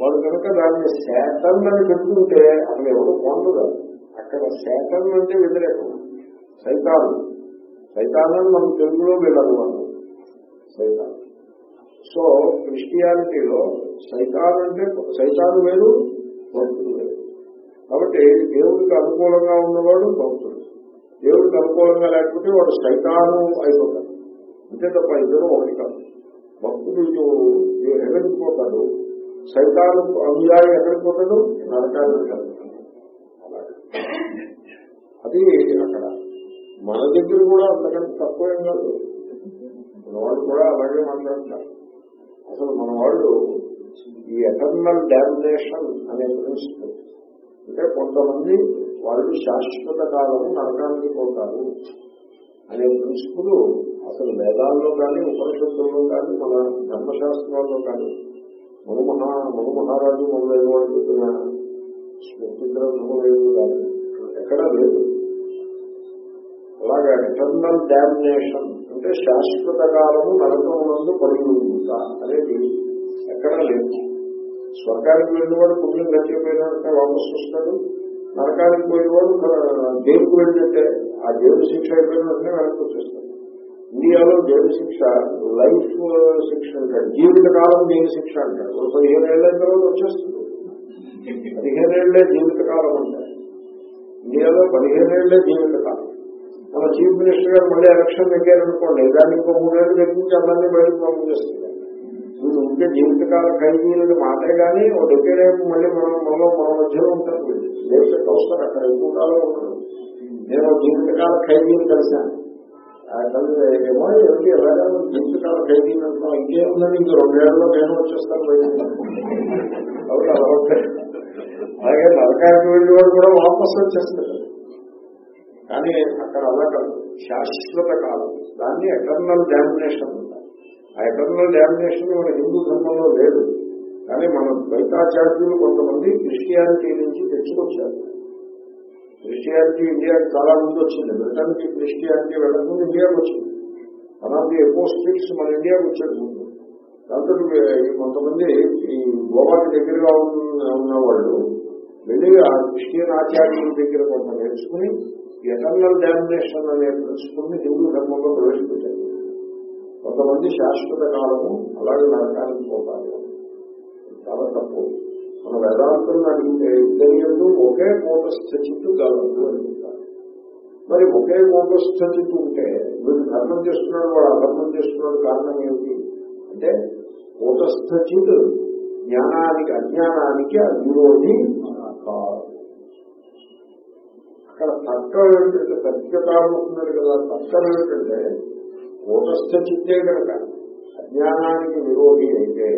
వాడు కనుక దాన్ని శాతం అని పెట్టుకుంటే అసలు ఎవరు పొందదు అక్కడ శాతం అంటే వ్యతిరేకం. సైతాను. సైతాన్ అని మనం తెలుగులో వెళ్ళదు మనం. సైతాన్. సో క్రిస్టియానిటీలో సైతాన్ అంటే సైతాన్ వేరు భక్తుడు వేరు. కాబట్టి దేవుడికి అనుకూలంగా ఉన్నవాడు భక్తుడు. దేవుడికి అనుకూలంగా లేకపోతే వాడు సైతాను అయిపోతాడు. అంతే తప్ప ఇద్దరు ఒకటి కాదు. భక్తుడు ఇటు పోతాడు? సైతాను అనుయాయి ఎక్కడికి పోతాడు? నరకానికి అలాగే. అది అక్కడ. మన దగ్గర కూడా అంతకంటే తక్కువేం కాదు. మన వాళ్ళు కూడా అలాగే మాట్లాడతారు. అసలు మన వాళ్ళు ఈ ఎటర్నల్ డామినేషన్ అనే ప్రిన్సిపల్ అంటే కొంతమంది వాళ్ళు శాశ్వత కాలం నరకానికి పోతారు అనే ప్రిన్సిపుల్ అసలు వేదాల్లో కానీ ఉపనిషత్తుల్లో కానీ మన ధర్మశాస్త్రాల్లో కానీ మనుమహా మనుమహారాజు మొదలైన వాళ్ళు చెప్పిన. స్మృతి గ్రంథము లేదు ఎక్కడా లేదు. అలాగే ఎటర్నల్ డామినేషన్ అంటే శాశ్వత కాలము నరకమునందు పడుతుందా అనేది ఎక్కడా లేదు. స్వర్గానికి వెళ్ళినవాడు పుణ్యం గట్టిపోయినట్టే వాపస్ వస్తాడు. నరకానికి పోయినవాడు జైలుకు వెళ్ళినట్టే ఆ దేవుడు శిక్ష అయిపోయినట్టే వెనక్కి వచ్చేస్తాడు. ఇండియాలో జైలు శిక్ష లైఫ్ శిక్ష అంటాడు జీవితకాలం జైలు శిక్ష అంటాడు ఒక పదిహేను ఏళ్ళ తర్వాత వచ్చేస్తుంది. పదిహేను ఏళ్ళే జీవితకాలం అంటారు. ఇండియాలో పదిహేను ఏళ్ళే జీవితకాలం. మన చీఫ్ మినిస్టర్ గారు మళ్ళీ ఎలక్షన్ దగ్గరనుకోండి దాన్ని ఇంకో మూడేళ్ళు తగ్గించి అందరినీ బయటకు పంపించేస్తున్నారు వీళ్ళు ఉంటే జీవితకాల ఖైదీలని మాటే కానీ ఒక దగ్గరే మళ్ళీ మనం మనలో మన మధ్యలో ఉంటారు. దేశ దేశకు అక్కడ ఎక్కువ కాలం ఉంటారు నేను జీవితకాల ఖైదీని కలిశాను. ఏమో ఏమిటి ఎలాగా జీవితకాల ఖైదీని అంటున్నాం ఇంకేముందని ఇంక రెండేళ్ళలో నేను వచ్చేస్తాను బయట అలా అలాగే నరకానికి వెళ్ళి వాడు కూడా వాపస్ వచ్చేస్తారు కానీ అక్కడ అలా కాదు. శాశ్వత కాలం దాన్ని ఎటర్నల్ డామినేషన్ ఆ ఎటర్నల్ డామినేషన్ మన హిందూ ధర్మంలో లేదు. కానీ మన ద్వైతాచార్యులు కొంతమంది క్రిస్టియానిటీ నుంచి తెచ్చుకొచ్చారు. క్రిస్టియానిటీ ఇండియాకి చాలా ముందు వచ్చింది. బ్రిటన్కి క్రిస్టియానిటీ వెళ్ళకముందు ఇండియాకి వచ్చింది. అలాంటి ఎక్కువ స్ట్రీట్స్ మన ఇండియాకి వచ్చేది ముందు. దాంతో కొంతమంది ఈ గోవాకి దగ్గరగా ఉన్న వాళ్ళు వెళ్ళి ఆ క్రిస్టియన్ ఆచార్యుల దగ్గర కొంత నేర్చుకుని ఎటర్నల్ డామినేషన్ అనే ప్రిన్సిపల్ని హిందూ ధర్మంలో ప్రవేశపెట్టారు. కొంతమంది శాశ్వత కాలము అలాగే నరకానికి పోతారు. చాలా తప్పు. మన వేదాంతులను అడిగితే ఇద్దరు ఒకే కూటస్థ చిత్తు గలదు అడుగుతారు మరి ఒకే కూటస్థ చిత్తు ఉంటే వీడు ధర్మం చేస్తున్నాడు వాడు అధర్మం చేస్తున్నాడు కారణం ఏమిటి? అంటే కూటస్థ చిత్తు జ్ఞానానికి అజ్ఞానానికి అవిరోధి కాదు అక్కడ తర్కం ఏమిటంటే సత్యకాలం ఉంటున్నాడు కదా తర్కం ఏమిటంటే కూటస్థ చిత్తే కనుక అజ్ఞానానికి విరోధి అయితే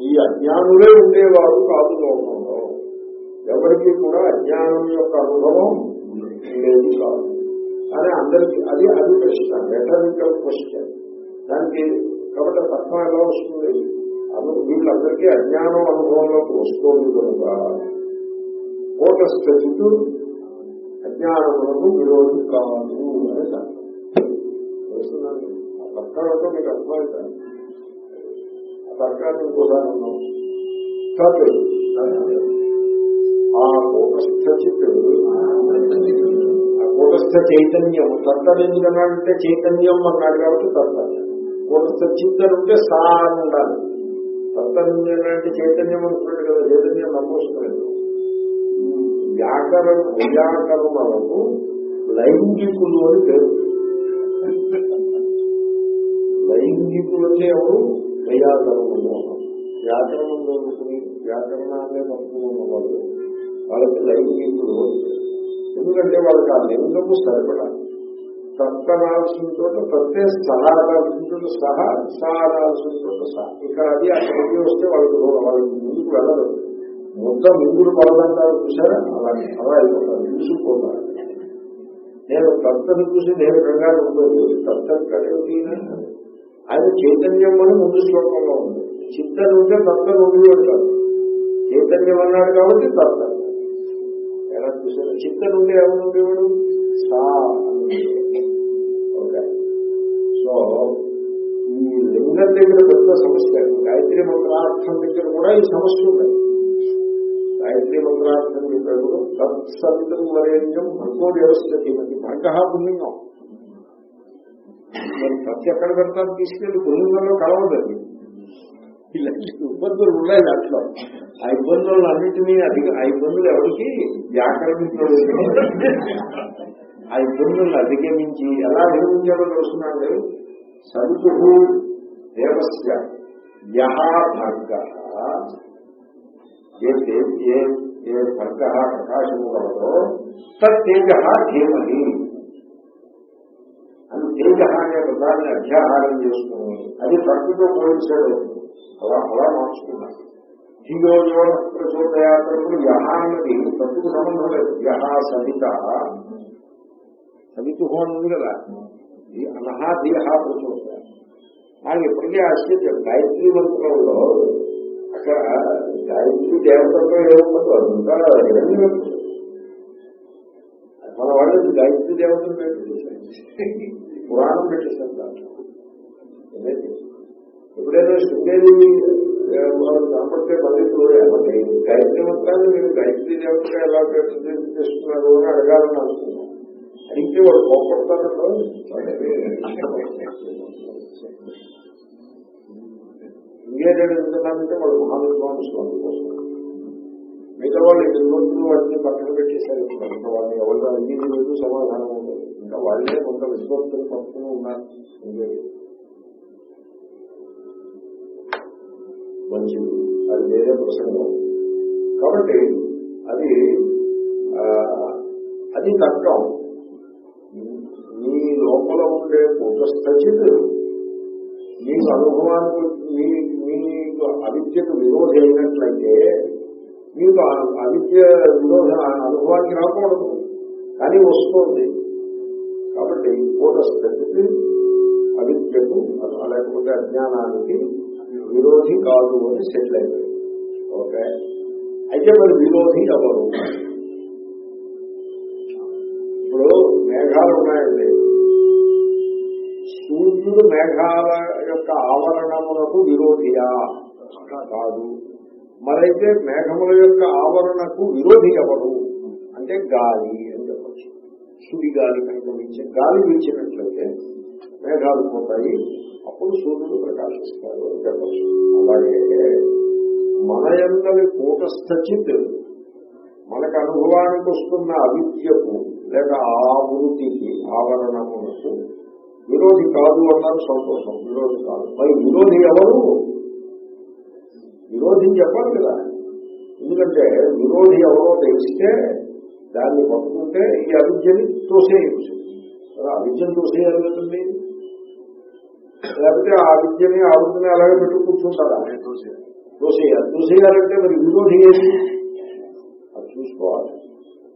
ఈ అజ్ఞానులే ఉండేవారు కాదు లోకంలో. ఎవరికి కూడా అజ్ఞానం యొక్క అనుభవం లేదు కాదు. కానీ అందరికి అది అది ప్రశ్న రెటరికల్ క్వశ్చన్ దానికి కాబట్టి తత్వం ఎలా వస్తుంది? అను వీళ్ళందరికీ అజ్ఞానం అనుభవంలోకి వస్తుంది కనుక కూటస్థితు అజ్ఞానములకు విరోధి కాదు అని వస్తున్నాను ఆ తర్కాలతో మీకు అర్థమవుతాను సర్కారు తర్కాన్ని ఇంకోసారి ఉన్నాం తత్ ఆ కూటస్థిత్ ఆ కూటస్థ చైతన్యం. తర్కం ఎందుకన్నాడంటే చైతన్యం అన్నాడు కాబట్టి తర్కం కూటస్థ చిత్తను ఉంటే సా అని ఉండాలి తర్కం అంటే చైతన్యం అనుకున్నాడు కదా చైతన్యం నమ్మొస్తుంది వ్యాకరణ వ్యాకరణలకు లైంగికులు అని పేరు. లైంగికులు అంటే ఎవరు? వ్యాకరణము వ్యాకరణం చదువుకుని వ్యాకరణాన్ని పంపుకున్న వాళ్ళు వాళ్ళకి లైంగికులు ఎందుకంటే వాళ్ళకి ఆ లింగము సరిపడాలి తత్తనాల్సిన చోట తత్తే సహా అనాల్సిన చోట సహా సహా అనాల్సిన చోట సహా. ఇక్కడ అది అక్కడికి వస్తే వాళ్ళకి దూరం వాళ్ళకి ముందుకు వెళ్ళరు మొత్తం ముందులు పడదంటారు చూసారా? అలాగే అలా అయిపోతారు. చూసుకుపోతారు నేను తత్తను చూసి నేను కంగారు ఉండదు తత్తను కడేది ఆయన చైతన్యం అని ముందు శ్లోకంలో ఉంది. చిత్తను ఉంటే తత్తను నుండి అంటారు చైతన్యం అన్నాడు కాబట్టి తత్త ఎలా చూసారు చిత్తను ఉంటే ఎవరు ఉండేవాడు సా ఓకే. సో ఈ లింగం దగ్గర పెద్ద సమస్య. గాయత్రి మంత్రార్థం దగ్గర కూడా ఈ సమస్య ఉంది గాయత్రి మంత్రార్థం చెప్పాడు. తత్సవితం వరేణ్యం భర్గో వ్యవస్థ ధీమతి భర్గ పుణ్యంగం మరి ప్రతి ఎక్కడ పెడతారు? తీసుకెళ్ళి పుణ్యంలో కలవదండి ఇలాంటి ఇబ్బందులు ఉన్నాయి దాంట్లో. ఆ ఇబ్బందులను అన్నింటినీ అధిక ఆ ఇబ్బందులు ఎవరికి? వ్యాకరణించడం ఆ ఇబ్బందులను అధిగమించి ఎలా అధిగమించాలో తెలుస్తున్నాడు సవితు దేవస్య యహాభర్గ ఏ ఏ ఏ భర్గ ప్రకాశము కలదో తేజ ధీమహి. అది తేజ అనే పదాన్ని అధ్యాహారం చేసుకుని అది భక్తితో పోలిసాడు అలా అలా మార్చుకున్నాడు ధియోజో ప్రచోదయాత్రకులు యహ అన్నది ప్రకృతి సంబంధం లేదు. యహ సవిత. సవితు ఉంది కదా. ఈ అనహా ధియహ ప్రచోదయ నాకు ఎప్పటికీ ఆశ్చర్యం. గాయత్రి మంత్రంలో అక్కడ గాయత్రి దేవతతో ఏముండదు అదంతా హిరణ్యం మన వాళ్ళు గాయత్రి దేవతను పెట్టేసారు పురాణం పెట్టేశారు దాంట్లో. ఎప్పుడైనా శృంగేరి వాళ్ళు కనపడితే పండితులు ఏమంటే గాయత్రి మంత్రాన్ని మీరు గాయత్రి దేవతగా ఎలా చేస్తున్నారు? అని అడగాలని అనుకున్నాం అడిగితే వాడు కోపడతారంలో ఇంకేటంటే ఎందుకంటే వాళ్ళు మహానుభావం స్వామి కోసం. మిగతా వాళ్ళు ఎదుర్కొంటూ వాటిని పక్కన పెట్టేశారు. ఇంకా వాళ్ళని ఎవరు అన్ని లేదు సమాధానం ఉండదు ఇంకా వాళ్ళే కొంత విశ్వస్తులు పట్టుకుని ఉన్నారు. మంచిది. అది వేరే ప్రసంగం. కాబట్టి అది అది తర్కం మీ లోపల ఉండే కూటస్థిత్ మీకు అనుభవానికి మీ మీకు అవిద్యకు విరోధి అయినట్లయితే మీకు అవిద్య విరోధ అనుభవానికి రాకూడదు. కానీ వస్తుంది. కాబట్టి కూటస్థితి అవిద్యకు లేకపోతే అజ్ఞానానికి విరోధి కాదు అని సెటిల్ అయిపోయింది. ఓకే? అయితే మరి విరోధి ఎవరు? ఇప్పుడు మేఘాలు ఉన్నాయండి. సూర్యుడు మేఘాల యొక్క ఆవరణములకు విరోధియా? కాదు. మరైతే మేఘముల యొక్క ఆవరణకు విరోధి ఎవరు? అంటే గాలి అని చెప్పచ్చు. సుడి గాలి కనుక వీచే గాలి వీచినట్లయితే మేఘాలు పోతాయి అప్పుడు సూర్యుడు ప్రకాశిస్తారు అని చెప్పచ్చు. అలాగే మన ఎందరి కూటస్థచిత్ మనకు అనుభవానికి వస్తున్న అవిద్యకు లేక ఆవృతికి ఆవరణమునకు విరోధి కాదు అన్నారు సంతోషం. విరోధి కాదు. మరి విరోధి ఎవరు? విరోధి చెప్పాలి కదా. ఎందుకంటే విరోధి ఎవరో తెలిస్తే దాన్ని పట్టుకుంటే ఈ అవిద్యని తోసేయచ్చు. అవిద్యను తోసేయాలి కదండి. లేకపోతే ఆ విద్యని ఆ విద్యని అలాగే పెట్టు కూర్చుంటారా. తోసేయాలి. తోసేయాలంటే మరి విరోధి ఏది? అది చూసుకోవాలి.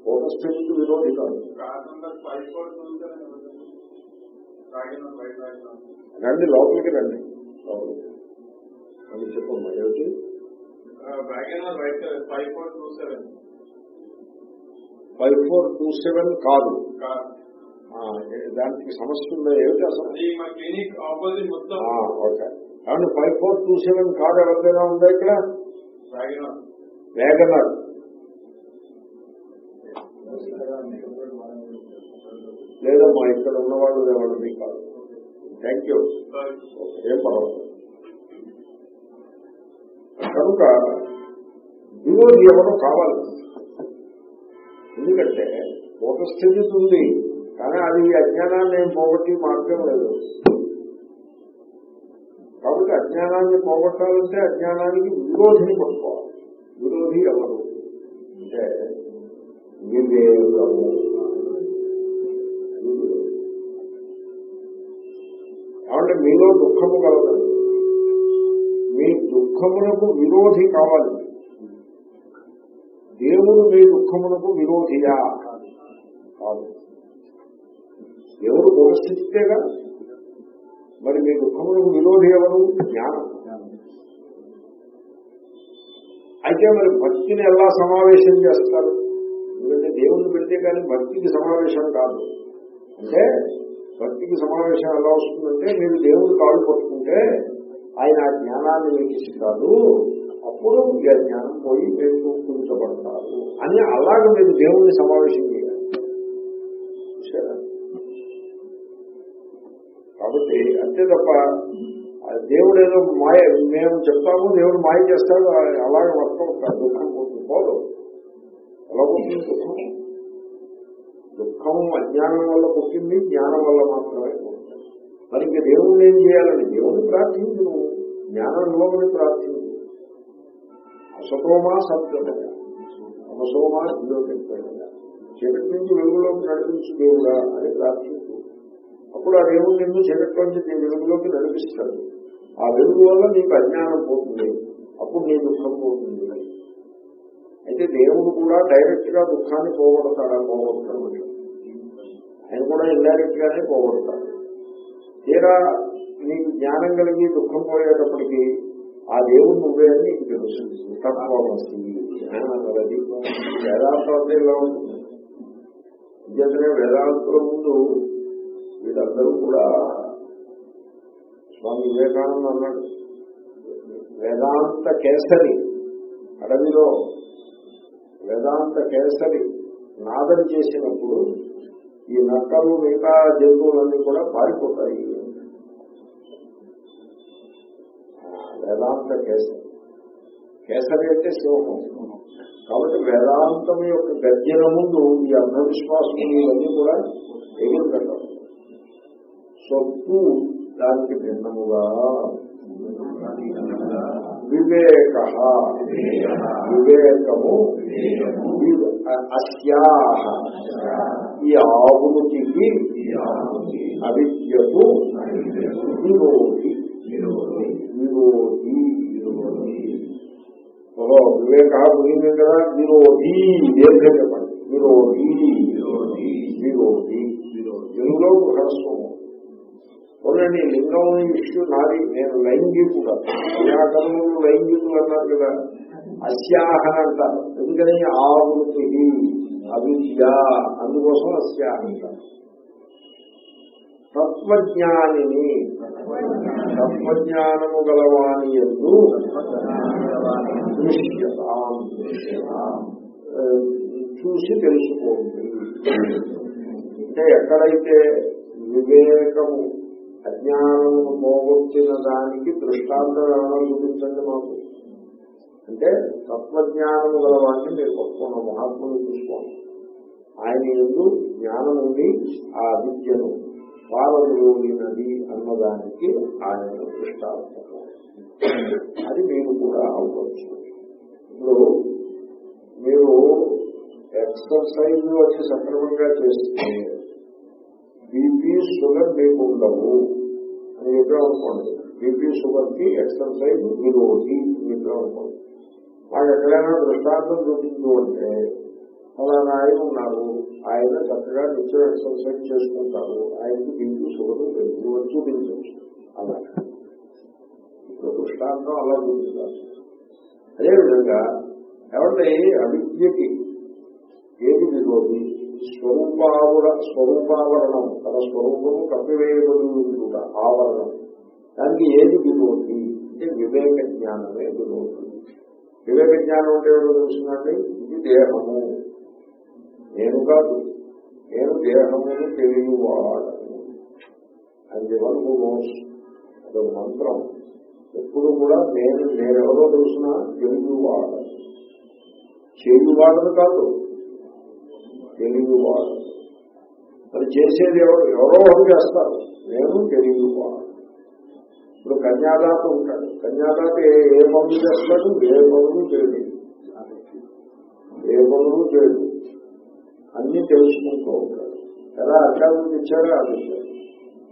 ఫోకస్ విరోధి కాదు. రండి లోపలికి రండి. లోపలికి చెప్పమ్మా ఏమిటి? Five four two seven. కాదు. దానికి సమస్య ఉందా ఏమిటి అసలు? క్లినిక్ ఆపోజిట్ మొత్తం. ఆ, ఓకే. కాబట్టి ఫైవ్ ఫోర్ టూ సెవెన్ కాదు ఎవరికైనా ఉందా ఇక్కడ? వేగనర్ లేదమ్మా ఇక్కడ ఉన్నవాళ్ళు ఎవరిది కాదు. Thank you. ఏం పర్వాలేదు. కనుక విరోధి ఎవరో కావాలి. ఎందుకంటే ఒక స్థితి ఉంది కానీ అది అజ్ఞానాన్ని పోగొట్టి మార్గం లేదు. కాబట్టి అజ్ఞానాన్ని పోగొట్టాలంటే అజ్ఞానానికి విరోధిని పట్టుకోవాలి. విరోధి ఎవరు? అంటే వివేకము. కాబట్టి మీలో దుఃఖము కలగదు. మీ దుఃఖమునకు విరోధి కావాలి. దేవుడు మీ దుఃఖమునకు విరోధియా? కాదు. దేవుడు పరిస్థితిగా మరి మీ దుఃఖములకు విరోధి ఎవరు? జ్ఞానం. అయితే మరి భక్తిని ఎలా సమావేశం చేస్తారు? ఎందుకంటే దేవుణ్ణి పెడితే కానీ భక్తికి సమావేశం కాదు. అంటే భక్తికి సమావేశం ఎలా వస్తుందంటే మీరు దేవుడు కాళ్ళు పట్టుకుంటే ఆయన ఆ జ్ఞానాన్ని మీకు ఇస్తాడు అప్పుడు ఈ జ్ఞానం పోయి మీరు కూర్చోబడతారు అని అలాగే మీరు దేవుణ్ణి సమావేశం చేయాలి. కాబట్టి అంతే తప్ప ఆ దేవుడు ఏదో మాయ మేము చెప్తాము దేవుడు మాయ చేస్తాడు అలాగే మొత్తం దుఃఖం పోతుంది. పోదు. ఎలా పుట్టింది దుఃఖం. దుఃఖం అజ్ఞానం వల్ల పుట్టింది జ్ఞానం వల్ల మాత్రమే మరి ఇంకా దేవుడిని ఏం చేయాలని దేవుడిని ప్రార్థించు నువ్వు. జ్ఞానం ఇవ్వమని ప్రార్థించు. అసతోమా సత్యమయ అమసోమా జ్యోతిర్పయ చీకటి నుంచి వెలుగులోకి నడిపించు దేవుడా అని ప్రార్థించు. అప్పుడు ఆ దేవుడు నిన్ను చీకట్లోంచి నీ వెలుగులోకి నడిపిస్తాడు. ఆ వెలుగు వల్ల నీకు అజ్ఞానం పోతుంది. అప్పుడు నీ దుఃఖం పోతుంది. అయితే దేవుడు కూడా డైరెక్ట్గా దుఃఖాన్ని పోగొడతాడా? పోగొడతాడు ఆయన కూడా ఇండైరెక్ట్ గానే పోగొడతాడు. తీరా నీకు జ్ఞానం కలిగి దుఃఖం పోయేటప్పటికి ఆ దేవుడు నువ్వే అని నీకు తెలుస్తుంది. తత్వమసి వేదాంతే వేదాంతం అంటే ఇలా ఉంటుంది నిజంగానే వేదాంతుల ముందు వీళ్ళందరూ కూడా స్వామి వివేకానంద అన్నాడు. వేదాంత కేసరి అడవిలో వేదాంత కేసరి నాదం చేసినప్పుడు ఈ నక్కలు మిగతా జంతువులన్నీ కూడా పారిపోతాయి. వేదాంత కేసరి. కేసరి అంటే సింహం కాబట్టి వేదాంతం యొక్క గర్జన ముందు ఈ అంధవిశ్వాసములు ఇవన్నీ కూడా ఎగురు పెట్టాలి సొత్తు దానికి భిన్నముగా. వివేక. వివేకము. అస్యా ఈ ఆవునికి అవిద్యకు విరోధి. విరోధి ఓహో వివేక ముగింది కదా విరోధి దీర్ఘ చెప్పండి విరోధి విరోధి తెలుగులో హ్రస్వము అవునండి లింగం ఇష్యూ నాది నేను లైంగికుడు వ్యాకరణులు లైంగికులు అన్నారు కదా అస్యాహన అంటారు ఎందుకని ఆవృతి అవిద్య అందుకోసం అస్యాహ అంటారు తత్వజ్ఞానిని తత్వజ్ఞానము గలవాణి ఎందు చూసి తెలుసుకోండి. అంటే ఎక్కడైతే వివేకము అజ్ఞానము పోగొట్టిన దానికి దృష్టాంతం ఏమైనా చూపించండి మాకు. అంటే తత్వజ్ఞానము గలవాన్ని మీరు పట్టుకున్న మహాత్ముని చూసుకోండి. ఆయన ఎందు జ్ఞానం ఉండి ఆ విద్యను పాలనలోనినది అన్నదానికి ఆయన దృష్టాంతం అది మీరు కూడా అవ్వచ్చు ఇప్పుడు మీరు ఎక్సర్సైజ్ వచ్చి సక్రమంగా చేస్తే బీపీ షుగర్ మీకు ఉండవు అని చెప్పామనుకోండి బీపీ షుగర్కి ఎక్సర్సైజ్ విరోధి అని చెప్పామనుకోండి మాకు ఎక్కడైనా దృష్టాంతం చూపించు అంటే అలా ఆయన ఉన్నారు ఆయన చక్కగా నిత్యం ఎక్సర్సైజ్ చేసుకుంటారు. ఆయనకి బీపీ షుగర్ లేదు అని చూపించవచ్చు అలా. ఇప్పుడు దృష్టాంతం అలా చూపిస్తారు అదేవిధంగా ఎవరి అవిద్యకి. ఏది విరోధి? స్వరూపావర స్వరూపావరణం. తన స్వరూపము కప్పివేయబడుట ఆవరణం. దానికి ఏది విరోధి? అంటే వివేక జ్ఞానమే విరోధి. వివేక జ్ఞానం అంటే ఏదో తెలుస్తుందండి ఇది దేహము. నేను కాదు. నేను దేహమును తెలియవాడను. అది వరకు అదొక మంత్రం. ఎప్పుడు కూడా నేను నేనెవరో తెలిసిన? తెలియవాడను. చేయువాడను కాదు. తెలియవాడు మరి చేసేది ఎవరు? ఎవరో ఒకరు చేస్తారు. నేను తెలియవాడు ఇప్పుడు కన్యాదాత ఉంటాడు. కన్యాదాత ఏ ఏ పనులు చేస్తాడు? ఏ పనులు చేయడు. ఏ పనులు చేయడు. అన్ని తెలుసుకుంటూ ఉంటాడు ఎలా? అర్థాలు తెచ్చారో అది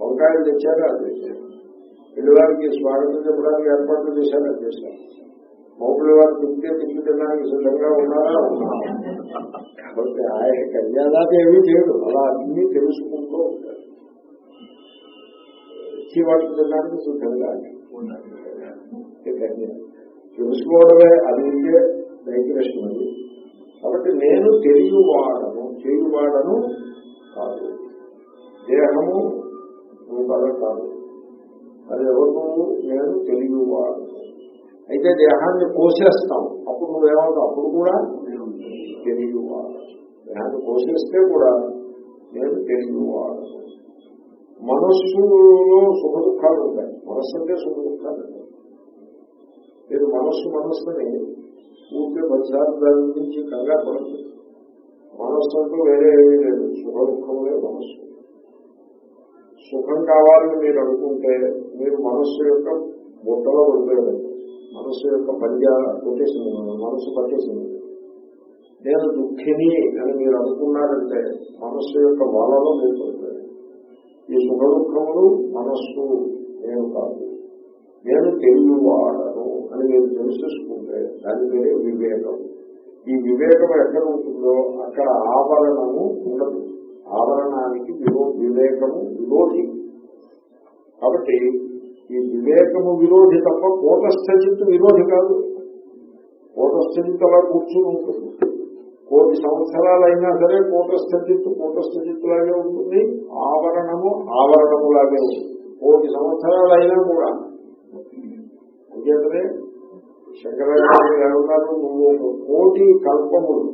వంకాయలు తెచ్చారో అది తెచ్చారు. పిల్లవారికి స్వాగతం చెప్పడానికి ఏర్పాట్లు చేశారో అది చేశారు. మౌపుల వారు తింటే తిండి తినడానికి సిద్ధంగా ఉన్నారా? ఉన్నారు కాబట్టి ఆయన కన్యాదాత ఏమీ చేయడు. అలా అన్ని తెలుసుకుంటూ ఉంటాడు. ఇచ్చేవాడికి తినడానికి సిద్ధంగా తెలుసుకోవడమే అది ఉంటే డైగ్రెషన్ అది కాబట్టి నేను తెలియవాడను తెలియవాడను కాదు. దేహము నువ్వు కదా. కాదు అది ఎవరు నేను తెలియవాడు అయితే దేహాన్ని పోసేస్తాం అప్పుడు నువ్వేమవుతావు అప్పుడు కూడా నేను తెలియవాడు దేహాన్ని కోసేస్తే కూడా నేను తెలియవాడు మనస్సులో సుఖ దుఃఖాలు ఉంటాయి. మనస్సు అంటే సుఖ దుఃఖాలు. ఉంటాయి మీరు మనస్సు మనస్సుని ఊరికే మధ్యాహ్నం దాని గురించి కంగారు మనస్సు అంటూ వేరే ఏమీ లేదు. సుఖ దుఃఖములే మనస్సు. సుఖం కావాలని మీరు అనుకుంటే మీరు మనస్సు యొక్క బుట్టలో పడిపోయారు. మనస్సు యొక్క పంజా కొట్టేసింది మనస్సు పట్టేసింది. నేను దుఃఖిని అని మీరు అనుకున్నారంటే మనస్సు యొక్క వలలో మీరు పడిపోయారు. ఈ సుఖ దుఃఖములు మనస్సు నేను కాదు. నేను తెలియవాడను అని నేను తెలుసుకుంటే దాని పేరే వివేకం. ఈ వివేకం ఎక్కడ ఉంటుందో అక్కడ ఆవరణము ఉండదు. ఆవరణానికి విరో వివేకము విరోధి. కాబట్టి ఈ వివేకము విరోధి తప్ప కూటస్థజిత్తు విరోధి కాదు. కూటస్థజిత్తు అలా కూర్చుని ఉంటుంది. కోటి సంవత్సరాలైనా సరే కూటస్థజిత్తు కూటస్థజిత్తులాగే ఉంటుంది. ఆవరణము ఆవరణములాగే ఉంటుంది. కోటి సంవత్సరాలైనా కూడా అంచేతనే శంకరాచార్య గారు నువ్వు కోటి కల్పములు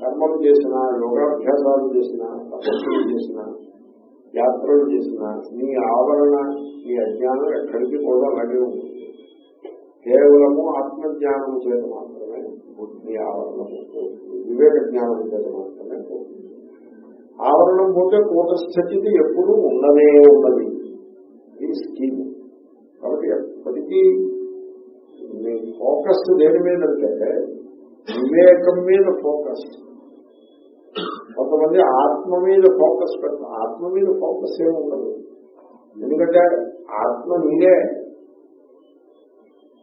కర్మలు చేసిన యోగాభ్యాసాలు చేసిన తపస్సులు చేసిన యాత్రలు చేసిన నీ ఆవరణ నీ అజ్ఞానం ఎక్కడికి కూడా అలాగే ఉంటుంది కేవలము ఆత్మజ్ఞానం చేత మాత్రమే నీ ఆవరణం వివేక జ్ఞానం చేత మాత్రమే ఆవరణం పోతే కూటస్థితి ఎప్పుడూ ఉండనే ఉన్నది ఇది స్కీమ్. కాబట్టి ఎప్పటికీ మీ ఫోకస్ దేని మీద అంటే వివేకం మీద ఫోకస్ కొంతమంది ఆత్మ మీద ఫోకస్ పెడతారు ఆత్మ మీద ఫోకస్ ఏముండదు. ఎందుకంటే ఆత్మ మీరే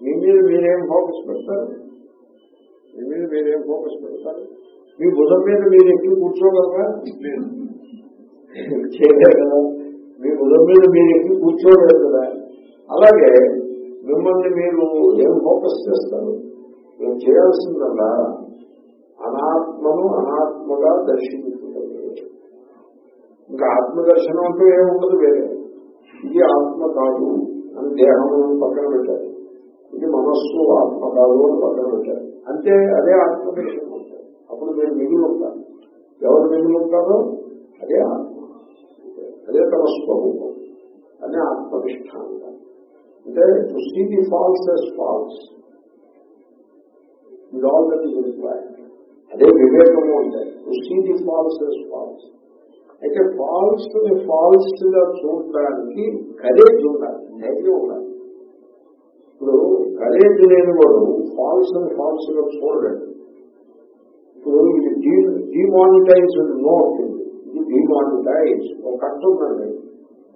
మీ మీద మీరేం ఫోకస్ పెడతారు? మీ మీద మీరేం ఫోకస్ పెడతారు? మీ భుజం మీద మీరు ఎక్కి కూర్చోగలరా? చేయలేరు కదా. మీ భుజం మీద మీరు ఎక్కి కూర్చోలేరు. కదా అలాగే మిమ్మల్ని మీరు ఏం ఫోకస్ చేస్తారు? మేము చేయాల్సిందల్లా? అనాత్మను అనాత్మగా దర్శించుకుంటుంది. ఇంకా ఆత్మదర్శనం అంటూ ఏముండదు వేరే. ఇది ఆత్మ కాదు అని దేహము పక్కన పెట్టాలి. ఇది మనస్సు ఆత్మ కాదు అని పక్కన పెట్టాలి. అంటే అదే ఆత్మదర్శనం ఉంటారు అప్పుడు మీరు మిగిలి ఉంటారు ఎవరు మిగిలి ఉంటారో అదే ఆత్మ. అదే తమ స్వరూపం అదే ఆత్మనిష్ట అంటారు. అంటే to see the false as false with all that is required అదే వివేకము అంటే to see the false as false అయితే ఫాల్స్ని ఫాల్స్గా చూడడానికి కరేజ్ ఉండాలి ధైర్యం ఉండాలి ఇప్పుడు కరేజ్ లేని వాడు ఫాల్స్ని ఫాల్స్గా చూడలేడు ఇప్పుడు ఇది డిమానిటైజ్డ్ నోట్ ఇది ఇది డిమానిటైజ్ ఒక కట్టు ఉందండి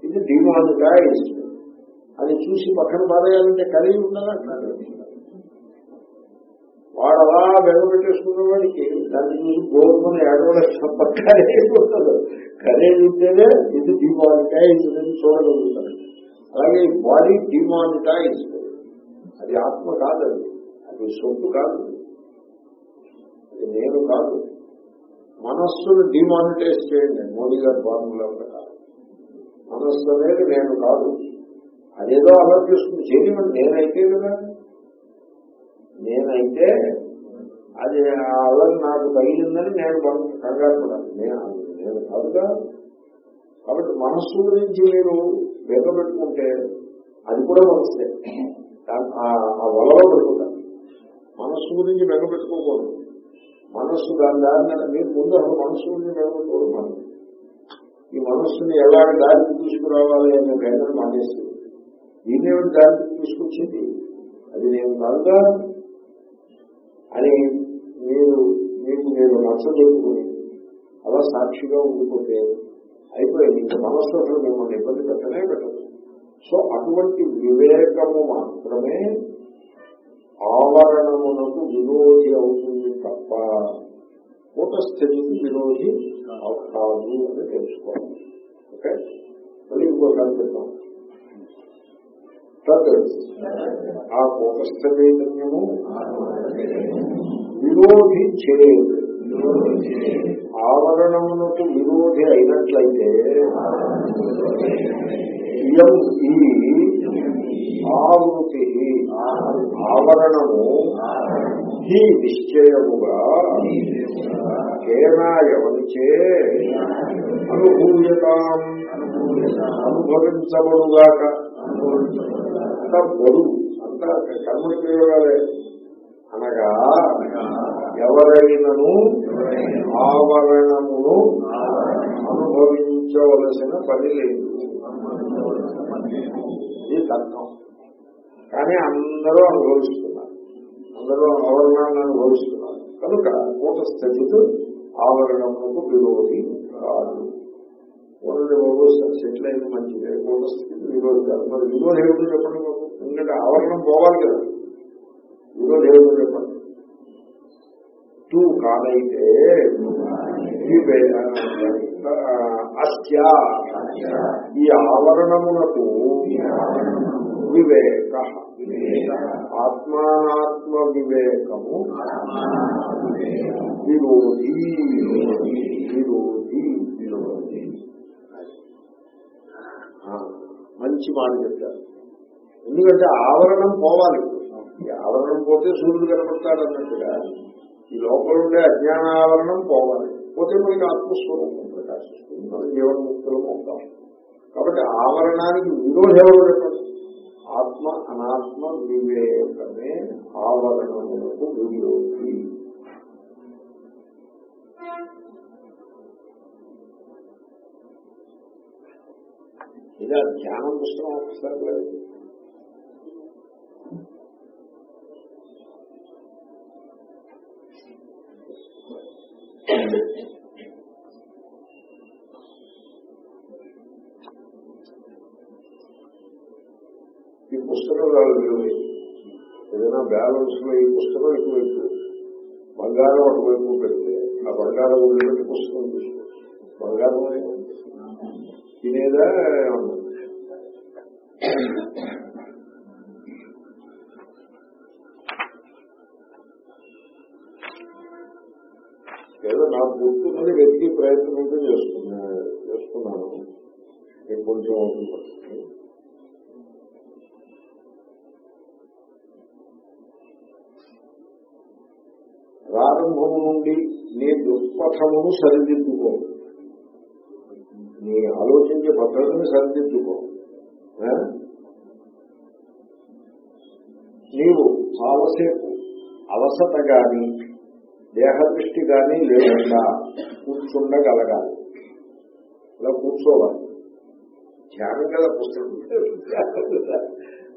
ఇది డిమానిటైజ్డ్ అని చూసి పక్కన పారేయాలంటే కలిగి ఉండదా వాడు అలా బెగపెట్టేసుకున్న వాడికి దాన్ని చూసి గోరుకుని ఏడవలసిన పక్కనే ఉండదు కరేజ్ ఉంటేనే ఇది డిమానిటైజ్ అని చూడగలుగుతాడు. అలాగే బాడీ డిమానిటైజ్ అది ఆత్మ కాదు అది. అది కాదు. అది నేను కాదు. మనస్సును డిమానిటైజ్ చేయండి. మోడీ గారి ఫార్ములా ప్రకారం. మనస్సు అనేది నేను కాదు. అదేదో అలా చేసుకుని చేయడం నేనైతే కదా. నేనైతే అది అలా నాకు తగిలిందని నేను బం- కంగారు పడాలి నేను నేను కాదుగా. కాబట్టి మనస్సు గురించి మీరు పెట్టుకుంటే అది కూడా మనస్తే ఆ- ఆ వలలో పెట్టుకుంటారు మనస్సు గురించి బెగబెట్టుకోకూడదు మనస్సు దాని దారిని మీరు ముందు అసలు మనస్సు గురించి బెగబెట్టుకోవడం మనం ఈ మనస్సుని ఎలా దారికి తీసుకురావాలి అనే భేదం మానేస్తుంది దీన్ని దారికి తీసుకొచ్చింది. అది నేను కాదుగా. అని మీరు మీకు మీరు నచ్చదొక్కుని అలా సాక్షిగా ఉండిపోతే అయిపోయింది. ఇంకా మనస్సు అసలు మిమ్మల్ని ఇబ్బంది పెట్టనే పెట్టదు. సో అటువంటి వివేకము మాత్రమే ఆవరణమునకు విరోధి అవుతుంది తప్ప కూటస్థితికి విరోధి కాదు. అని తెలుసుకోవాలి. ఓకే? మళ్ళీ ఇంకోసారి చెప్తాం. తత్ ఆ కూటస్థ చైతన్యము విరోధి చేయదు ఆవరణమునకు విరోధి అయినట్లయితే ఈ ఆవృతి ఆవరణము ఈ నిశ్చయముగా కేనా ఎవరిచే అనుభూయతాం అనుభవించబడుగాక. అంత బరువు అంత కర్మ అనగా ఎవరైనను ఆవరణమును అనుభవించవలసిన పని లేదు. ఇది తర్కం కానీ అందరూ అనుభవిస్తున్నారు. అందరూ ఆవరణాన్ని అనుభవిస్తున్నారు. కనుక కూటస్థితితో ఆవరణములకు విరోధి కాదు. ఓన్లీ సెటిల్ అయింది మంచిదే. కూటస్థితి విరోధి కాదు. మరి విరోధి ఏమిటో చెప్పండి ఎందుకంటే ఆవరణం పోవాలి కదా. విరోధి ఏమిటో చెప్పండి. తూ కాదైతే వివే- ఈ ఆవరణమునకు వివేక. ఆత్మానాత్మ వివేకము. విరోధి. విరోధి. విరోధి మంచి మాట చెప్పారు. ఎందుకంటే ఆవరణం పోవాలి. ఈ ఆవరణం పోతే సూర్యుడు కనపడతాడు అన్నట్టుగా ఈ లోపల ఉండే అజ్ఞాన ఆవరణం పోవాలి. పోతే మనకి ఆత్మస్వరూపం ప్రకాశిస్తుంది. మనం జీవన్ముక్తులం అవుతాం. కాబట్టి ఆవరణానికి విరోధెవరు చెప్పండి. ఆత్మ అనాత్మ వివేకమే ఆవరణములకు విరోధి. ఇలా ధ్యానం పుస్తకం ఒకసారి లేదు ఈ పుస్తకం కాదు విలువైంది ఏదైనా బ్యాలెన్స్లో ఈ పుస్తకం ఇటువైపు బంగారం ఒకవైపు పెడితే ఆ బంగారం ఉండేటువంటి పుస్తకం తీసుకోవచ్చు బంగారం తినేదా ప్రయత్నం అయితే చేస్తున్నా చేస్తున్నాను నేను కొంచెం అవుతుంది ప్రారంభం నుండి నీ దుష్పథమును సరిదిద్దుకో. నీ ఆలోచించే పద్ధతిని సరిదిద్దుకో. నీవు చాలాసేపు అలసట గాని దేహదృష్టి గాని లేకుండా కూర్చుండగలగాలి. ఇలా కూర్చోవాలి. ధ్యానం కదా పుస్తకం.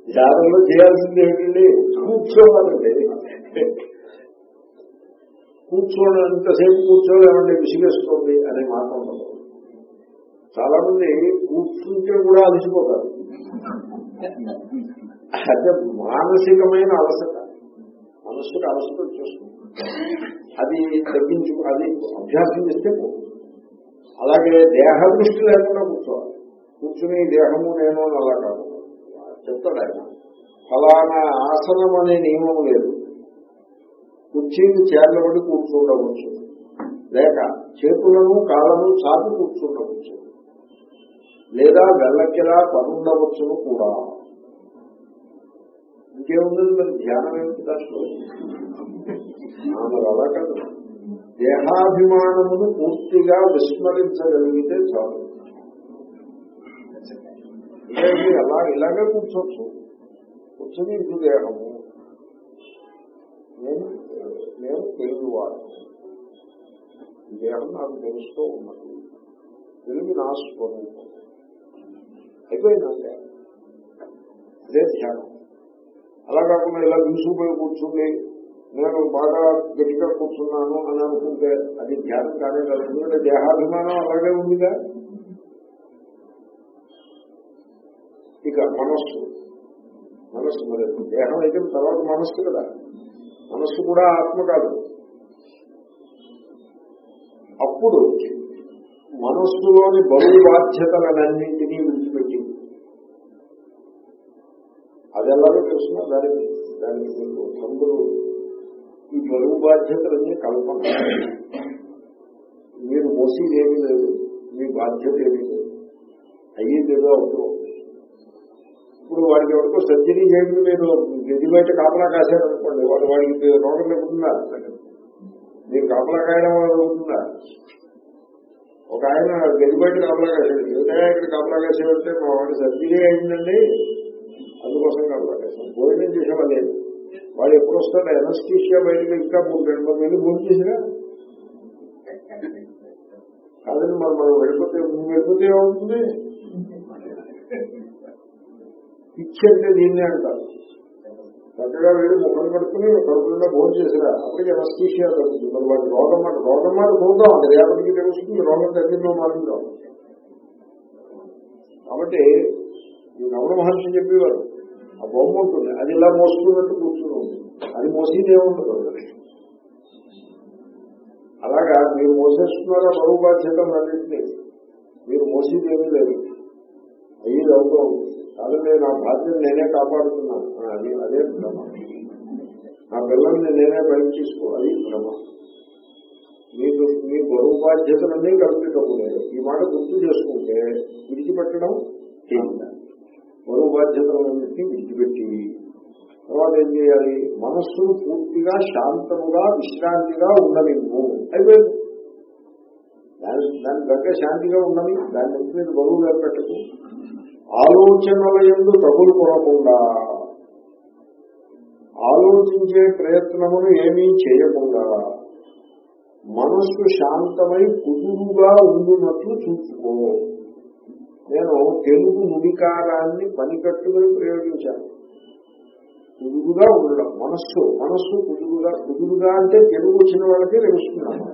ధ్యానంలో చేయాల్సింది ఏంటండి కూర్చోవాలండి. కూర్చోనంతసేపు కూర్చోలేమండి విసిగేస్తుంది అనే మాట ఉండదు. చాలా మంది కూర్చుంటే కూడా అలసిపోతారు. అంటే మానసికమైన అలసట. మనస్సుకు అలసట వచ్చేస్తుంది. అది తగ్గించు అది అభ్యాసం చేస్తే అలాగే దేహ దృష్టి లేకుండా కూర్చోవాలి. కూర్చుని దేహము నేను అని అలా కాదు. చెప్తాడు ఆయన. ఫలానా ఆసనం అనే నియమం లేదు. కుర్చీని చేర్లబడి కూర్చుండవచ్చు. లేక చేతులను కాళ్ళను చాపి కూర్చుండవచ్చు. లేదా వెళ్ళకిలా పనుండవచ్చును కూడా. ఇంకేముంది? మరి ధ్యానం ఏమిటి దాంట్లో? ఆ, మరి అలా కాదు. దేహాభిమానమును పూర్తిగా విస్మరించగలిగితే చాలు. అలా ఇలాగే కూర్చోవచ్చు. కూర్చొని ఇది దేహము. నేను నేను తెలుగువాడు ఈ దేహం నాకు తెలుస్తూ ఉన్నది. తెలుగు నా స్వరూపం. అయిపోయిందంటే? అదే ధ్యానం. అలా కాకుండా ఇలా విసుకుపోయి కూర్చుండి నేను బాగా గట్టిగా కూర్చున్నాను అని అనుకుంటే అది ధ్యానం కానే కాదు. ఎందుకంటే దేహాభిమానం అలాగే ఉందిగా. ఇక మనస్సు. మనస్సు మరి దేహం అయితే తర్వాత మనస్సు కదా. మనస్సు కూడా ఆత్మ కాదు. అప్పుడు మనస్సులోని బరువు బాధ్యతలన్నింటినీ విడిచిపెట్టి అది ఎలాగో తెలుసుకున్నా దానికి దానికి మీకు తండ్రులు ఈ బరువు బాధ్యతలన్నీ కల్పన మీరు మోసేది ఏమీ లేదు మీ బాధ్యత ఏమీ లేదు. అయ్యేదేదో అవుతూ ఇప్పుడు వాడికి ఎవరికో సర్జరీ చేయడం మీరు గది బయట కాపలా కాశారనుకోండి వాడు వాడికి రోగం లేకుండా మీరు కాపలా కాయడం అవుతుందా? ఒక ఆయన గది బయట కాపలా కాశాడు ఏదైనా ఇక్కడ కాపలా కాసేవంటే మా వాడి సర్జరీ అయిందండి అందుకోసం కాపలా కాశాం భోజనం చేసేవాళ్ళు లేదు. వాడు ఎప్పుడు వస్తాడు ఎనస్టీషియా బయటకు ఇంకా మూడు గంటల మంది వెళ్ళి భోజనం చేసినా? కాదండి మరి మనం వెళ్ళిపోతే వెళ్ళిపోతే ఏమవుతుంది? పిచ్చి అంటే దీన్నే అంటారు. చక్కగా వెళ్ళి ముఖం కడుక్కుని కడుపుకుండా భోజనం చేసినా అప్పటికి ఎనస్టీషియా తగ్గుతుంది మరి వాడి రోగం మాట రోగం మాట పోతాం అది రేపటికి తెలుస్తుంది రోగం తగ్గిందో మారిందో. కాబట్టి ఈ నవల మహర్షి చెప్పేవారు ఆ బొమ్మ ఉంటుంది. అది ఇలా మోసుకున్నట్టు కూర్చుని ఉంటుంది. అది మోసేది ఏముంటుంది? అలాగా మీరు మోసేస్తున్నారా? బరువు బాధ్యతలు అన్నింటినీ. మీరు మోసేది ఏమీ లేదు. అయ్యి అవుతాం ఉంటుంది కాదండి నా బాధ్యత నేనే కాపాడుతున్నాను. అది అదే భ్రమ నా పిల్లల్ని నేనే బయట తీసుకో అది భ్రమ మీకు మీ బరువు బాధ్యతలన్నీ కల్పితములే. ఈ మాట గుర్తు చేసుకుంటే విడిచిపెట్టడం తేలిక బరువు బాధ్యతలన్నింటినీ విడిచిపెట్టి తర్వాత ఏం చేయాలి? మనస్సును పూర్తిగా శాంతముగా విశ్రాంతిగా ఉండనివ్వు అయిపోయింది. దాని దాని దగ్గర శాంతిగా ఉండని దాని మీద బరువు పెట్టకు ఆలోచనల ఎందు తగులు కొనకుండా ఆలోచించే ప్రయత్నమును ఏమీ చేయకుండా మనస్సు శాంతమై కుదురుగా ఉండునట్లు చూసుకో నేను తెలుగు నుడికారాన్ని పనికట్టుకుని ప్రయోగించాను. కుదురుగా ఉండడం మనస్సు మనస్సు కుదురుగా కుదురుగా అంటే తెలుగు వచ్చిన వాళ్ళకి తెలుస్తున్నాను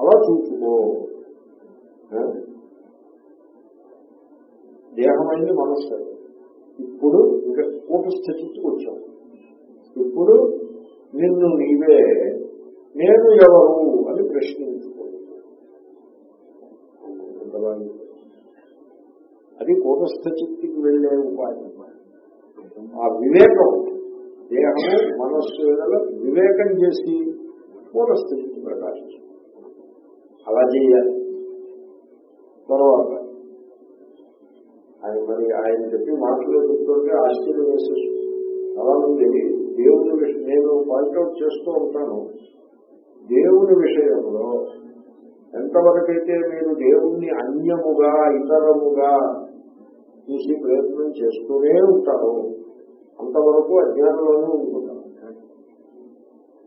అలా చూసుకో దేహమైంది మనస్సు. ఇప్పుడు ఇంకా కూటస్థితికి వచ్చాం. ఇప్పుడు నిన్ను నీవే నేను ఎవరు అని ప్రశ్నించుకో. అది కూటస్థ చిత్తికి వెళ్ళే ఉపాయం. ఆ వివేకం దేహము మనస్సు వివేకం చేసి కూటస్థ చిత్తి ప్రకాశించు. అలా చేయాలి. తర్వాత ఆయన మరి ఆయన చెప్పి మాటలు చెప్తుంటే ఆశ్చర్యం వేసేసి చాలా మంది దేవుని విషయం నేను పాయింట్అవుట్ చేస్తూ ఉంటాను. దేవుని విషయంలో ఎంతవరకైతే మీరు దేవుణ్ణి అన్యముగా ఇతరముగా చూసి ప్రయత్నం చేస్తూనే ఉంటారు. అంతవరకు అజ్ఞానంలోనే ఉంటున్నారు.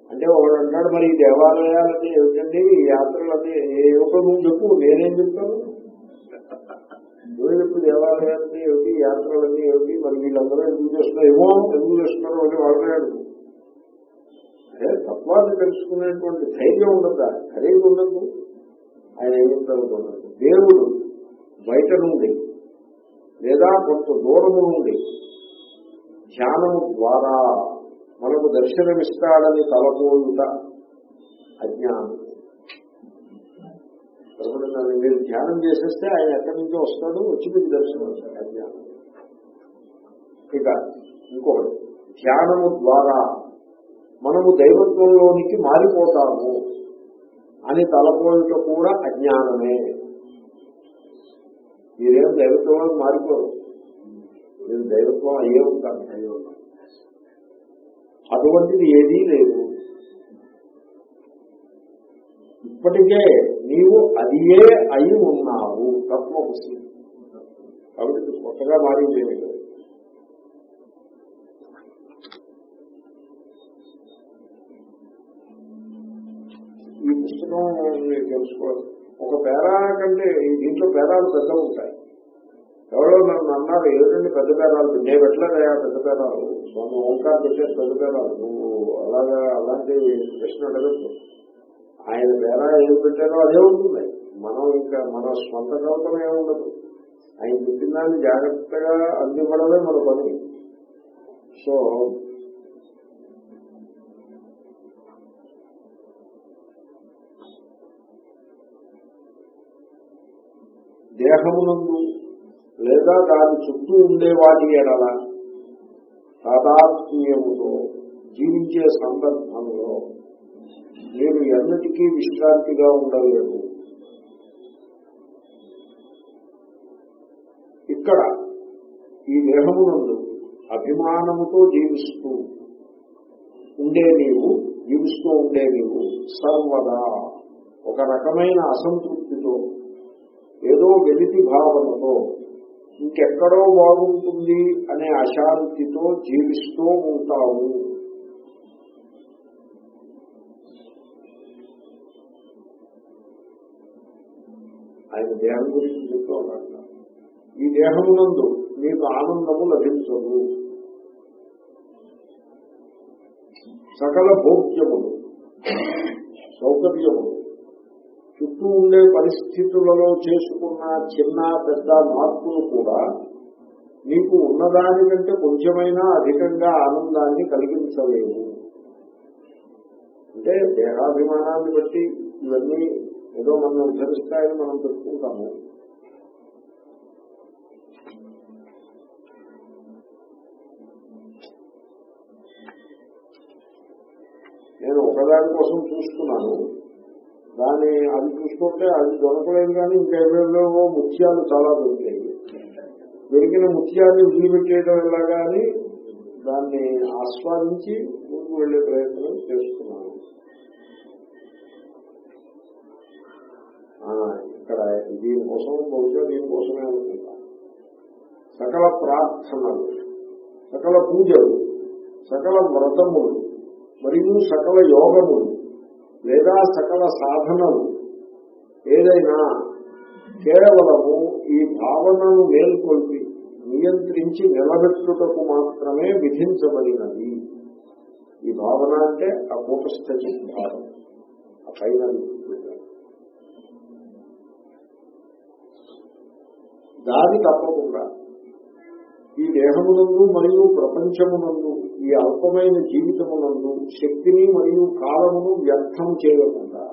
అంటే ఒకడు అంటాడు మరి ఈ దేవాలయాలన్నీ ఏమిటండి? ఈ యాత్రలన్నీ ఏమిటో నువ్వు చెప్పు నేనేం చెప్తాను? నువ్వు చెప్పు దేవాలయాలన్నీ ఏమిటి? యాత్రలన్నీ ఏమిటి? మరి వీళ్ళందరూ ఎందుకు చేస్తున్నారు ఏమో ఎందుకు చేస్తున్నారు అని వాళ్ళనే అడుగు అదే తత్వాన్ని తెలుసుకునేటువంటి ధైర్యం ఉండదా ఖరీదు ఉండదు. ఆయన ఏం చెప్తారు దేవుడు బయట నుండి లేదా కొంత దూరము నుండి ధ్యానము ద్వారా మనకు దర్శనమిస్తాడని తలపోయుట అజ్ఞానం. మీరు ధ్యానం చేసేస్తే ఆయన ఎక్కడి నుంచో వస్తాడు వచ్చి మీకు దర్శనం ఇస్తాడు అజ్ఞానం. ఇక ఇంకొకటి ధ్యానము ద్వారా మనము దైవత్వంలోనికి మారిపోతాము అని తలపోయుట కూడా అజ్ఞానమే. మీరేం దైవత్వంలో మారిపోరు. మీరు దైవత్వం అయ్యే ఉంటాను అయ్యే ఉంటాను అటువంటిది ఏదీ లేదు. ఇప్పటికే నీవు అదియే అయి ఉన్నావు. తత్వమసి. కాబట్టి కొత్తగా మారింది ఈ పుస్తకం మీరు తెలుసుకోవాలి. పేరా కంటే దీంట్లో పేరాలు పెద్ద ఉంటాయి. ఎవరో నన్ను అన్నారు ఏమిటండి పెద్ద పేరాలు నేను పెట్టలేదయా పెద్ద పేరాలు. స్వామి ఓంకార్ పెట్టేసి పెద్ద పేరాలు. నువ్వు అలాగా అలాంటి ప్రశ్న అడగద్దు. ఆయన పేరా ఏం పెట్టారో అదే ఉంటుంది. మనం ఇంకా మన స్వంత కవితం ఏముండదు ఆయన చెప్పిన దాన్ని జాగ్రత్తగా అందివ్వడమే మన పని. సో దేహమునందు లేదా దాని చుట్టూ ఉండే వాటి ఎడల తాదాత్మ్యముతో జీవించే సందర్భంలో మీరు ఎన్నటికీ విశ్రాంతిగా ఉండలేదు ఇక్కడ ఈ దేహమునందు అభిమానముతో జీవిస్తూ ఉండే నీవు జీవిస్తూ ఉండే నీవు సర్వదా ఒక రకమైన అసంతృప్తితో ఏదో వెలితి భావనతో ఇంకెక్కడో బాగుంటుంది అనే అశాంతితో జీవిస్తూ ఉంటావు. ఆయన దేహం గురించి చెప్తూ ఉన్నాడు ఈ దేహమునందు మీకు ఆనందము లభించదు. సకల భోగ్యములు సౌకర్యములు చుట్టూ ఉండే పరిస్థితులలో చేసుకున్న చిన్న పెద్ద మార్పులు కూడా నీకు ఉన్నదానికంటే కొంచెమైనా అధికంగా ఆనందాన్ని కలిగించలేవు. అంటే దేహాభిమానాన్ని బట్టి ఇవన్నీ ఏదో మనం ఉద్ధరిస్తాయని మనం పెట్టుకుంటాము నేను ఒకదాని కోసం చూస్తున్నాను. దాన్ని అది చూసుకుంటే అది దొరకలేదు కానీ ఇంకేవేవో ముత్యాలు చాలా దొరికాయి. దొరికిన ముత్యాన్ని వదిలిపెట్టేయడం ఎలాగా అని దాన్ని ఆస్వాదించి ముందుకు వెళ్ళే ప్రయత్నం చేస్తున్నాను. ఆ, ఇక్కడ దీనికోసం బహుశా దీనికోసమే అనుకుంటా. సకల ప్రార్థనలు సకల పూజలు సకల వ్రతములు మరియు సకల యోగములు లేదా సకల సాధనలు ఏదైనా కేవలము ఈ భావనను మేల్కొల్పి నియంత్రించి నిలబెట్టుటకు మాత్రమే విధించబడినది. ఈ భావన అంటే ఆ కూటస్థ భావన ఆ పైన దారి తప్పకుండా ఈ దేహమునందు మరియు ప్రపంచమునందు ఈ అల్పమైన జీవితమునందు శక్తిని మరియు కాలమును వ్యర్థం చేయకుండా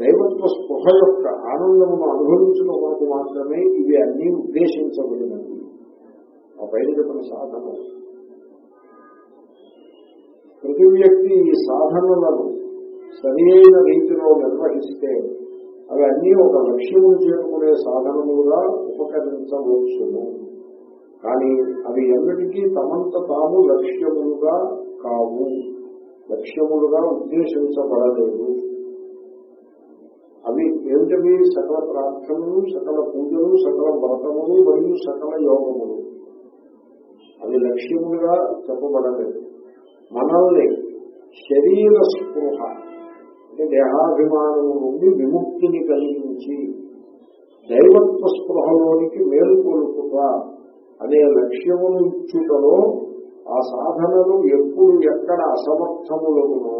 దైవత్వ స్పృహ యొక్క ఆనందమును అనుభవించిన వరకు మాత్రమే ఇవి అన్ని ఉద్దేశించబడినవి. ఆ పైన చెప్పిన సాధన ప్రతి వ్యక్తి ఈ సాధనలను సరి అయిన రీతిలో నిర్వహిస్తే అవి అన్నీ ఒక లక్ష్యము చేరుకునే సాధనములుగా ఉపకరించవచ్చును. కానీ అవి ఎన్నటికీ తమంత తాము లక్ష్యములుగా కావు. లక్ష్యములుగా ఉద్దేశించబడలేదు. అవి ఏమిటవి? సకల ప్రార్థనలు సకల పూజలు సకల వ్రతములు మరియు సకల యోగములు. అవి లక్ష్యములుగా చెప్పబడలేదు. మనల్ని శరీర స్పృహ అంటే దేహాభిమానము నుండి విముక్తిని కలిగించి దైవత్వ స్పృహలోనికి అనే లక్ష్యమును ఇచ్చుటలో ఆ సాధనలు ఎప్పుడు ఎక్కడ అసమర్థములగునో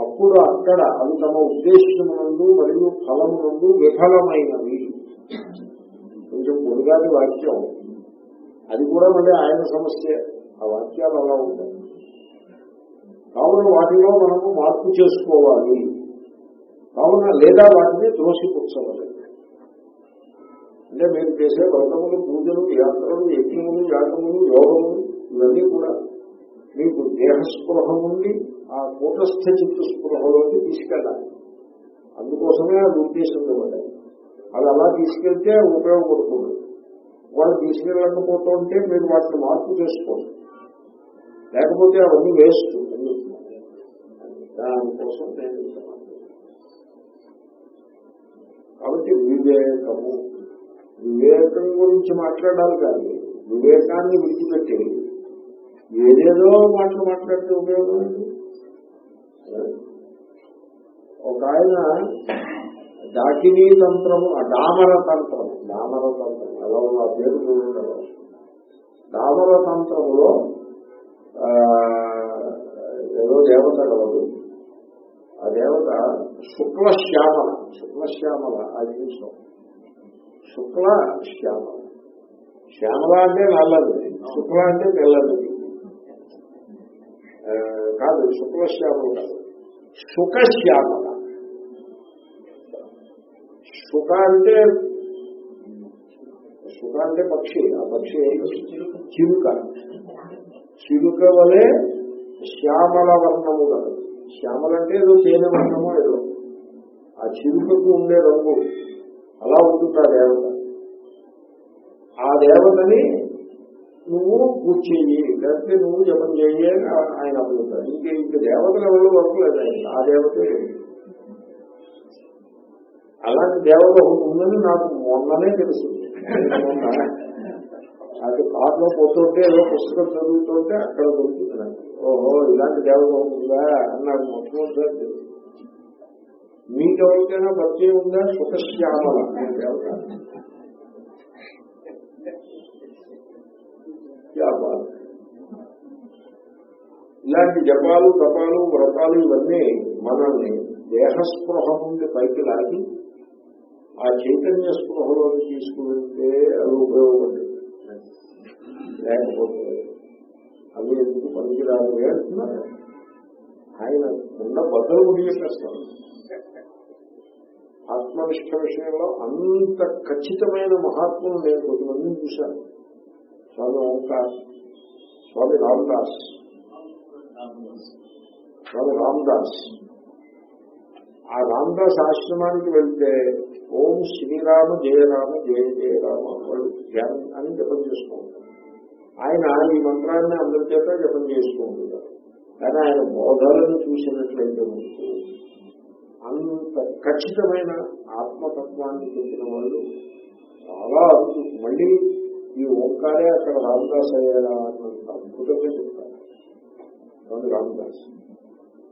అప్పుడు అక్కడ అవి తమ ఉద్దేశమునందు మరియు ఫలమునందు విఫలమైనవి. కొంచెం పొడుగాని వాక్యం. అది కూడా మళ్ళీ ఆయన సమస్య. ఆ వాక్యాలు అలా ఉంటాయి. కావున వాటిలో మనము మార్పు చేసుకోవాలి. కావున లేదా వాటిని త్రోసిపుచ్చవాలి అంటే మీరు చేసే వ్రతములు పూజలు యాత్రలు యజ్ఞములు యాగములు యోగములు ఇవన్నీ కూడా మీకు దేహస్పృహ నుండి ఆ కూటస్థ చిత్త స్పృహలోకి తీసుకెళ్ళాలి. అందుకోసమే అది ఉద్దేశించబడ్డాయి అది అలా తీసుకెళ్తే ఉపయోగపడుతుంది. వాళ్ళు తీసుకెళ్ళకపోతుంటే మీరు వాటిని మార్పు చేసుకోండి. లేకపోతే అవన్నీ వేస్ట్. దానికోసం నేను కాబట్టి వివేకము వివేకం గురించి మాట్లాడాలి కానీ వివేకాన్ని విడిచిపెట్టి ఏదేదో మాటలు మాట్లాడితే ఉపయోగం ఒక ఆయన దాకినీ తంత్రము డామర తంత్రం డామర తంత్రం ఎలా ఉన్న పేరు చూడటం డామర తంత్రంలో ఆ, ఏదో దేవత కలదు ఆ దేవత శుక్ల శ్యామల శుక్ల శ్యామల అది చూసాం. శుక్ల శ్యామల శ్యామల అంటే నల్లది. శుక్ల అంటే తెల్లది. కాదు శుక్ల శ్యామల కాదు. సుఖ శ్యామల సుఖ అంటే సుఖ అంటే పక్షి. ఆ పక్షి చిలుక. చిలుక వలె శ్యామల వర్ణము కాదు శ్యామలంటే ఏదో తేనె వర్ణము ఏదో. ఆ చిలుకకు ఉండే రంగు. అలా ఉంటుంది ఆ దేవత? ఆ దేవతని నువ్వు పూజ చెయ్యి లేకపోతే నువ్వు జపం చెయ్యి అని ఆయన అడుగుతాడు ఇంకే ఇంక దేవతలు ఎవరు వర్కలేదు ఆయన. ఆ దేవతే అలాంటి దేవత ఒకటి ఉందని నాకు మొన్ననే తెలుసు. అది కార్లో పోతుంటే ఏదో పుస్తకం చదువుతుంటే అక్కడ దొరుకుతుంది. ఓహో ఇలాంటి దేవత ఒకటి అని నాకు మొట్టమొదటిసారి. తెలుసు మీకెవరికైనా పరిచయం ఉందా సుఖశ్యామల అనే దేవత క్యా బాత్. ఇలాంటి జపాలు తపాలు వ్రతాలు ఇవన్నీ మనల్ని దేహస్పృహ నుండి పైకి లాగి ఆ చైతన్య స్పృహలోకి తీసుకువెళ్తే అవి ఉపయోగపడుతుంది లేకపోతే అవి ఎందుకు పనికిరాదు అంటున్నారు ఆయన ఉన్న బద్దలు ముడిగేసేస్తారు ఆత్మనిష్ట విషయంలో అంత ఖచ్చితమైన మహాత్ములు నేను కొద్దిమందిని చూశాను. స్వామి ఓంకార్ స్వామి రామదాస్ స్వామి రామదాస్. ఆ రామదాస్ ఆశ్రమానికి వెళ్తే ఓం శ్రీరామ జయరామ జయ జయరామ వాళ్ళు ధ్యానం అని జపం చేస్తూ ఉంటారు. ఆయన ఈ మంత్రాన్ని అందరి చేత జపం చేస్తూ ఉంటారు. కానీ ఆయన బోధలను చూసినట్లయితే అంత ఖచ్చితమైన ఆత్మతత్వాన్ని చెప్పిన వాళ్ళు చాలా అద్భుతం. మళ్ళీ ఈ ఓంకారే అక్కడ రామదాస్ అయ్యారా అన్నంత అద్భుతంగా చెప్తారు. స్వామి రామదాస్.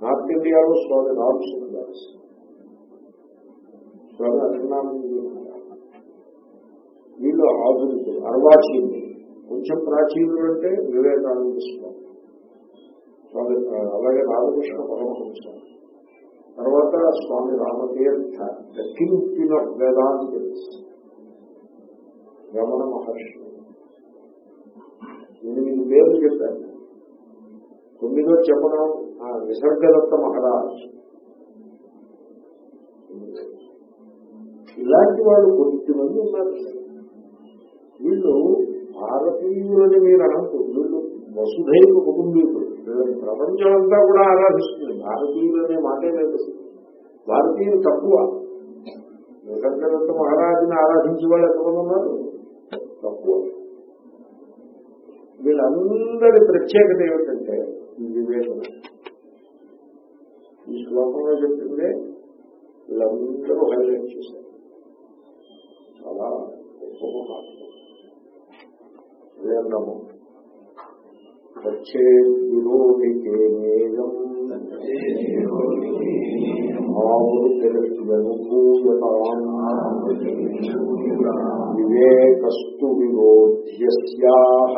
నార్త్ ఇండియాలో స్వామి రామసుందాస్ స్వామి అభినామంది వీళ్ళు ఆధునికులు అర్వాచీనులు. కొంచెం ప్రాచీనులు అంటే వివేకానంద స్వామి. స్వామి అలాగే రామకృష్ణ పరమహంస. తర్వాత Swami Ramatirtha the kingpin of వేదాంతిల్స్ Ramana Maharshi. నేను మీకు పేరు చెప్పాను. తొమ్మిదో చెప్పడం ఆ నిసర్గదత్త మహారాజ్. ఇలాంటి వాళ్ళు కొద్దిమంది ఉన్నారు. వీళ్ళు భారతీయులని మీరు అనంతు వీళ్ళు వసుధైవ కుటుంబీకులు. ప్రపంచం అంతా కూడా ఆరాధిస్తుంది. భారతీయులు అనే మాటే లేదు. భారతీయులు తక్కువ. నిసర్గదత్త మహారాజుని ఆరాధించే వాళ్ళు ఎంతమంది ఉన్నారు? తక్కువ. వీళ్ళందరి ప్రత్యేకత ఏమిటంటే ఈ వివేకం ఈ శ్లోకంలో చెప్తుందే వీళ్ళందరూ హైలైట్ చేశారు. చాలా గొప్ప మహాత్మ వివేకస్తు విరోధ్యస్యాహ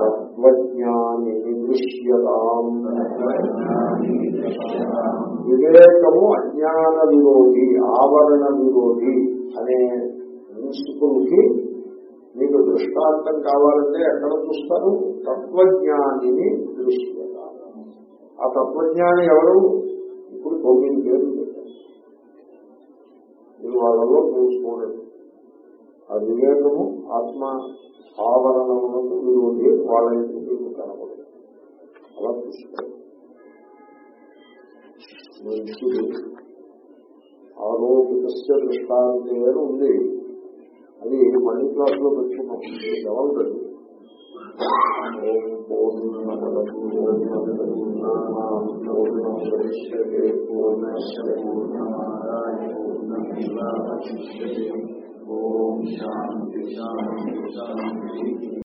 తత్వజ్ఞాని దృశ్యతాం వివేకము అజ్ఞాన విరోధి ఆవరణ విరోధి అనే ప్రిన్సిపుల్కి మీకు దృష్టాంతం కావాలంటే ఎక్కడ చూస్తారు? తత్వజ్ఞానిని దృష్టి ఆ తత్వజ్ఞాని ఎవరు? ఇప్పుడు తొమ్మిది పేరు చెప్పారు. మీరు వాళ్ళలో చూసుకోలేదు ఆ వివేకము ఆత్మ ఆవరణములకు విరోధి వాళ్ళ మీకు కనపడదు. అలా చూసుకోవాలి మంచిది. ఆరోపిత ఉంది. అది మళ్ళీ క్లాస్లో పెట్టుకున్నాం ఎవరు ఓం శాంతి శాంతి శాంతి.